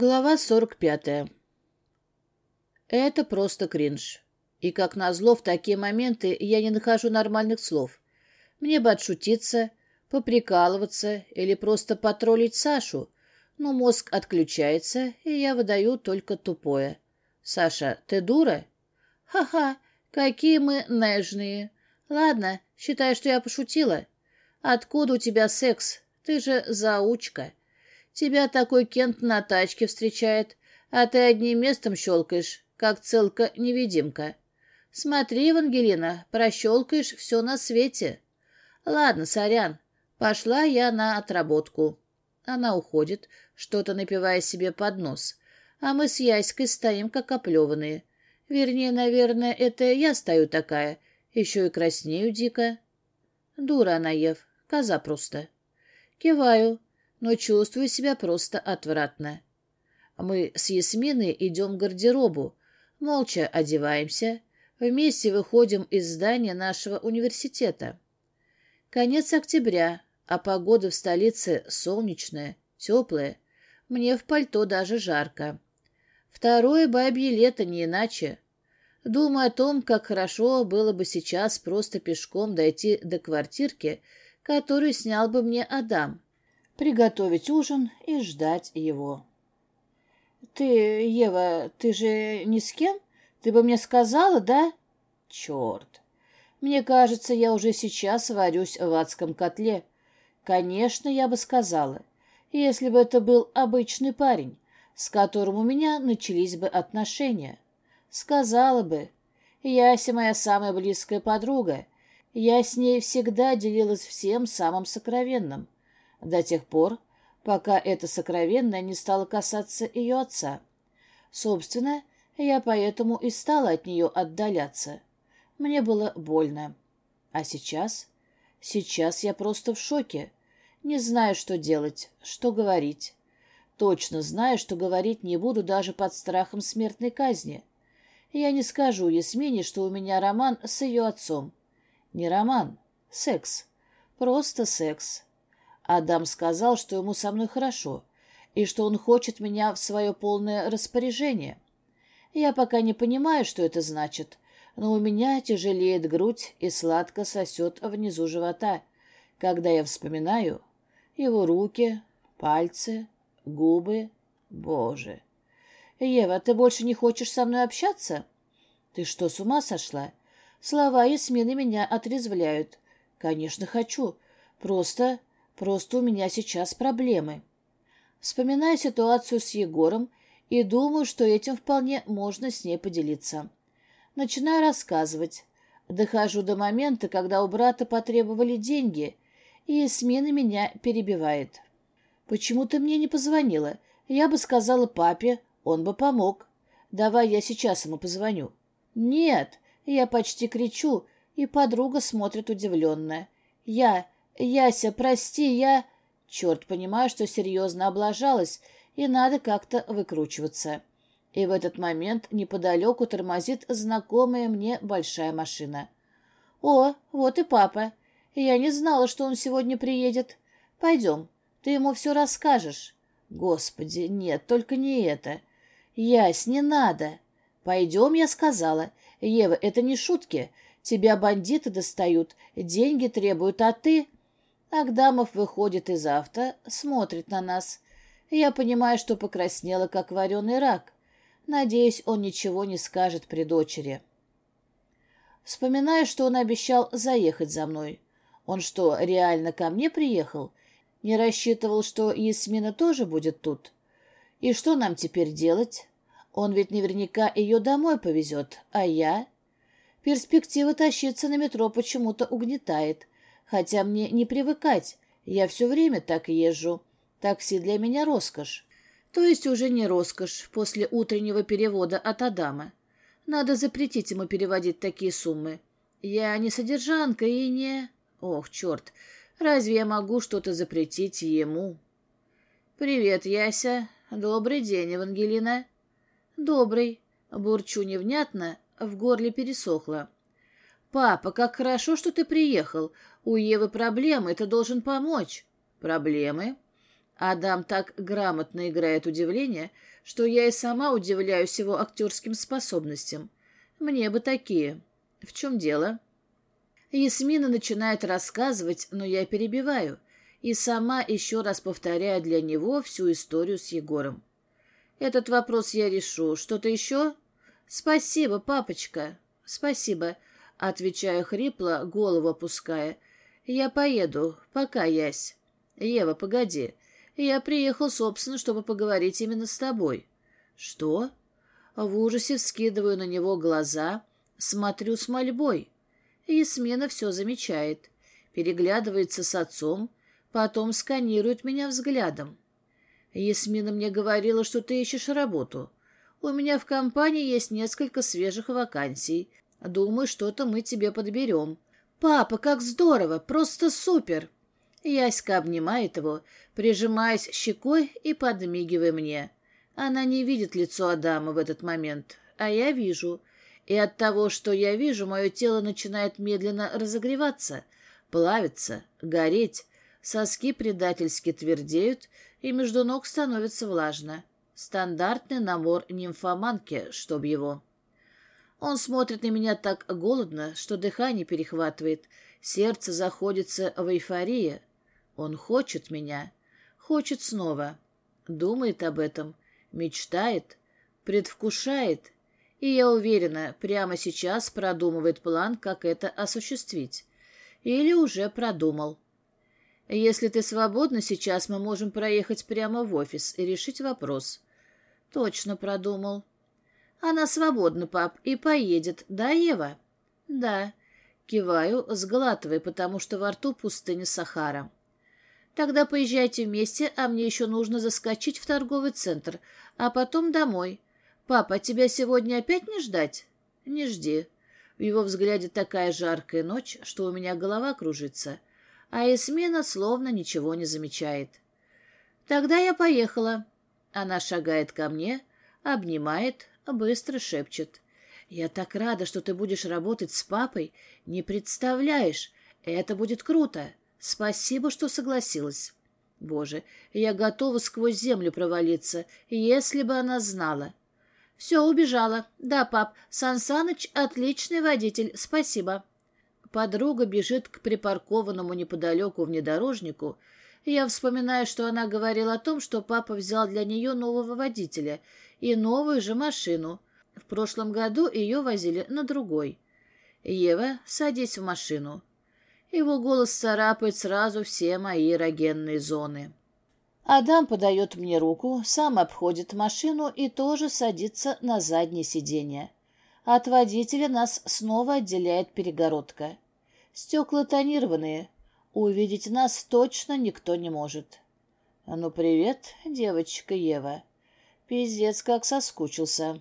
Глава 45. Это просто кринж. И, как назло, в такие моменты я не нахожу нормальных слов. Мне бы отшутиться, поприкалываться или просто потроллить Сашу, но мозг отключается, и я выдаю только тупое. «Саша, ты дура?» «Ха-ха, какие мы нежные. Ладно, считай, что я пошутила. Откуда у тебя секс? Ты же заучка». Тебя такой Кент на тачке встречает, а ты одним местом щелкаешь, как целка-невидимка. Смотри, Евангелина, прощелкаешь все на свете. Ладно, сорян, пошла я на отработку. Она уходит, что-то напивая себе под нос, а мы с Яськой стоим, как оплеванные. Вернее, наверное, это я стою такая, еще и краснею дико. Дура она, Ев, коза просто. Киваю, но чувствую себя просто отвратно. Мы с Ясминой идем к гардеробу, молча одеваемся, вместе выходим из здания нашего университета. Конец октября, а погода в столице солнечная, теплая. Мне в пальто даже жарко. Второе бабье лето не иначе. Думаю о том, как хорошо было бы сейчас просто пешком дойти до квартирки, которую снял бы мне Адам приготовить ужин и ждать его. «Ты, Ева, ты же ни с кем? Ты бы мне сказала, да?» «Черт! Мне кажется, я уже сейчас варюсь в адском котле. Конечно, я бы сказала, если бы это был обычный парень, с которым у меня начались бы отношения. Сказала бы, Яся моя самая близкая подруга, я с ней всегда делилась всем самым сокровенным» до тех пор, пока это сокровенное не стало касаться ее отца. Собственно, я поэтому и стала от нее отдаляться. Мне было больно. А сейчас? Сейчас я просто в шоке. Не знаю, что делать, что говорить. Точно знаю, что говорить не буду даже под страхом смертной казни. Я не скажу Ясмине, что у меня роман с ее отцом. Не роман, секс. Просто секс. Адам сказал, что ему со мной хорошо, и что он хочет меня в свое полное распоряжение. Я пока не понимаю, что это значит, но у меня тяжелеет грудь и сладко сосет внизу живота, когда я вспоминаю его руки, пальцы, губы. Боже! Ева, ты больше не хочешь со мной общаться? Ты что, с ума сошла? Слова Ясмины меня отрезвляют. Конечно, хочу. Просто Просто у меня сейчас проблемы. Вспоминаю ситуацию с Егором и думаю, что этим вполне можно с ней поделиться. Начинаю рассказывать. Дохожу до момента, когда у брата потребовали деньги, и Смена меня перебивает. «Почему ты мне не позвонила? Я бы сказала папе, он бы помог. Давай я сейчас ему позвоню». «Нет!» — я почти кричу, и подруга смотрит удивленная. «Я... «Яся, прости, я...» Черт, понимаю, что серьезно облажалась, и надо как-то выкручиваться. И в этот момент неподалеку тормозит знакомая мне большая машина. «О, вот и папа. Я не знала, что он сегодня приедет. Пойдем, ты ему все расскажешь». «Господи, нет, только не это. Ясь, не надо. Пойдем, я сказала. Ева, это не шутки. Тебя бандиты достают, деньги требуют, а ты...» Агдамов выходит из авто, смотрит на нас. Я понимаю, что покраснела, как вареный рак. Надеюсь, он ничего не скажет при дочери. Вспоминаю, что он обещал заехать за мной. Он что, реально ко мне приехал? Не рассчитывал, что Ясмина тоже будет тут? И что нам теперь делать? Он ведь наверняка ее домой повезет, а я... Перспектива тащиться на метро почему-то угнетает хотя мне не привыкать, я все время так езжу. Такси для меня роскошь. То есть уже не роскошь после утреннего перевода от Адама. Надо запретить ему переводить такие суммы. Я не содержанка и не... Ох, черт, разве я могу что-то запретить ему? «Привет, Яся. Добрый день, Евангелина». «Добрый». Бурчу невнятно, в горле пересохло. «Папа, как хорошо, что ты приехал. У Евы проблемы, ты должен помочь». «Проблемы?» Адам так грамотно играет удивление, что я и сама удивляюсь его актерским способностям. Мне бы такие. В чем дело? Ясмина начинает рассказывать, но я перебиваю, и сама еще раз повторяю для него всю историю с Егором. Этот вопрос я решу. Что-то еще? Спасибо, папочка. Спасибо. Отвечаю хрипло, голову опуская. Я поеду. Пока, Ясь. Ева, погоди. Я приехал, собственно, чтобы поговорить именно с тобой. Что? В ужасе вскидываю на него глаза, смотрю с мольбой. Ясмина все замечает. Переглядывается с отцом, потом сканирует меня взглядом. Ясмина мне говорила, что ты ищешь работу. У меня в компании есть несколько свежих вакансий. Думаю, что-то мы тебе подберем. Папа, как здорово, просто супер!» Яська обнимает его, прижимаясь щекой и подмигивая мне. Она не видит лицо Адама в этот момент, а я вижу. И от того, что я вижу, мое тело начинает медленно разогреваться, плавиться, гореть. Соски предательски твердеют, и между ног становится влажно. Стандартный набор нимфоманки, чтоб его. Он смотрит на меня так голодно, что дыхание перехватывает, сердце заходится в эйфории. Он хочет меня, хочет снова, думает об этом, мечтает, предвкушает, и я уверена, прямо сейчас продумывает план, как это осуществить. Или уже продумал. Если ты свободна сейчас, мы можем проехать прямо в офис и решить вопрос. Точно продумал. Она свободна, пап, и поедет, да, Ева? Да. Киваю, сглатывая, потому что во рту пустыня Сахара. Тогда поезжайте вместе, а мне еще нужно заскочить в торговый центр, а потом домой. Папа, тебя сегодня опять не ждать? Не жди. В его взгляде такая жаркая ночь, что у меня голова кружится а Эсмина словно ничего не замечает. «Тогда я поехала». Она шагает ко мне, обнимает, быстро шепчет. «Я так рада, что ты будешь работать с папой. Не представляешь, это будет круто. Спасибо, что согласилась». Боже, я готова сквозь землю провалиться, если бы она знала. Все, убежала. Да, пап, Сансаныч отличный водитель, спасибо. Подруга бежит к припаркованному неподалеку внедорожнику. Я вспоминаю, что она говорила о том, что папа взял для нее нового водителя и новую же машину. В прошлом году ее возили на другой. «Ева, садись в машину». Его голос царапает сразу все мои эрогенные зоны. Адам подает мне руку, сам обходит машину и тоже садится на заднее сиденье. От водителя нас снова отделяет перегородка. Стекла тонированные. Увидеть нас точно никто не может. «Ну, привет, девочка Ева. Пиздец, как соскучился».